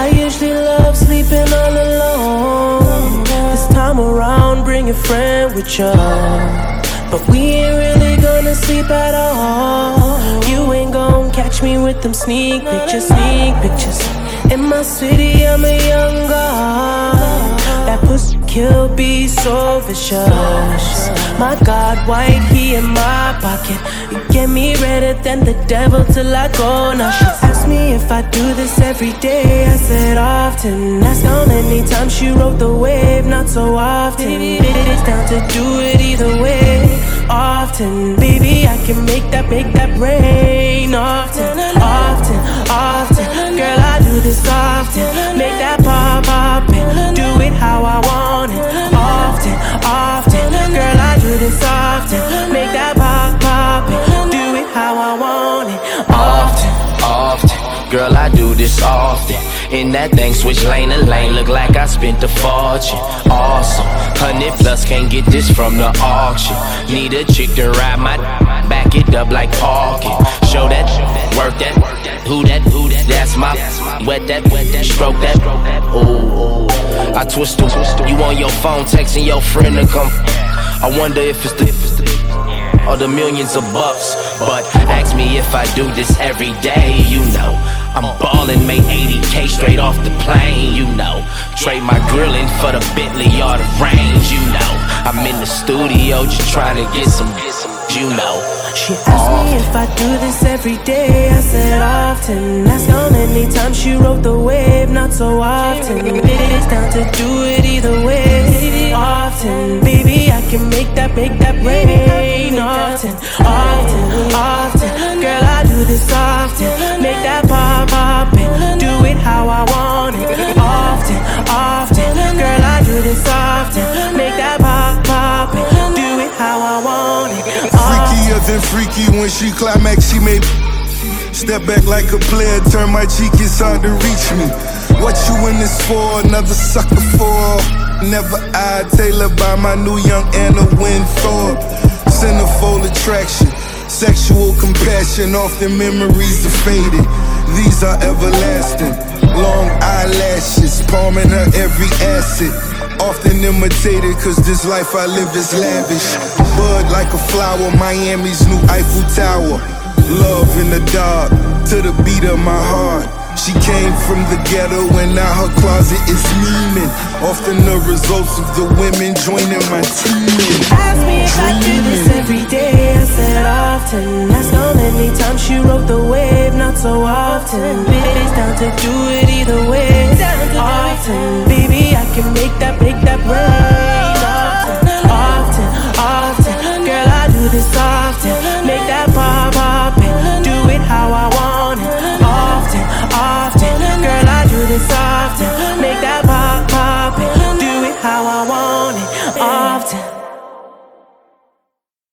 I usually love sleeping all alone. This time around, bring a friend with you. But we ain't really gonna sleep at all. You ain't gonna catch me with them sneak pictures, sneak pictures. In my city, I'm a young god. That pussy kill be so vicious. My God, white he in my pocket. You get me redder than the devil till I go. Now she asked me if I do this every day. I said often. That's how many times she rode the wave, not so often. It's down to do it either way. Often, baby, I can make that, make that rain. I do this often. In that thing, switch lane to lane, look like I spent a fortune. Awesome. Hundred plus, can't get this from the auction. Need a chick to ride my back it up like parking. Show that, work that, who that, who that, that's my wet that, wet that, stroke that. Ooh. I twist the, you on your phone, texting your friend to come. I wonder if it's the, if it's the or the millions of bucks. But ask me if I do this every day, you know. I'm ballin', made 80k straight off the plane, you know. Trade my grilling for the Bentley or the range, you know. I'm in the studio just trying to get some, you know. She asked me if I do this every day. I said often. That's how many times she rode the wave, not so often. It's down to do it either way. Often, baby, I can make that, make that rain. Often, often, often, girl, I do this often. Than freaky when she climax, she made Step back like a player, turn my cheek, it's hard to reach me. What you in this for? Another sucker for? Never I Taylor by my new young Anna Wintour. Centerfold attraction, sexual compassion, often memories are faded. These are everlasting. Long eyelashes, palming her every acid. Often imitated, cause this life I live is lavish. Bud like a flower, Miami's new Eiffel Tower. Love in the dark, to the beat of my heart. She came from the ghetto and now her closet is meaning. Often the results of the women joining my team. Ask me if I do this every day. I said often. That's how many times she rode the wave, not so often. It's down to do it either way. Often, baby, I can make that, make that break.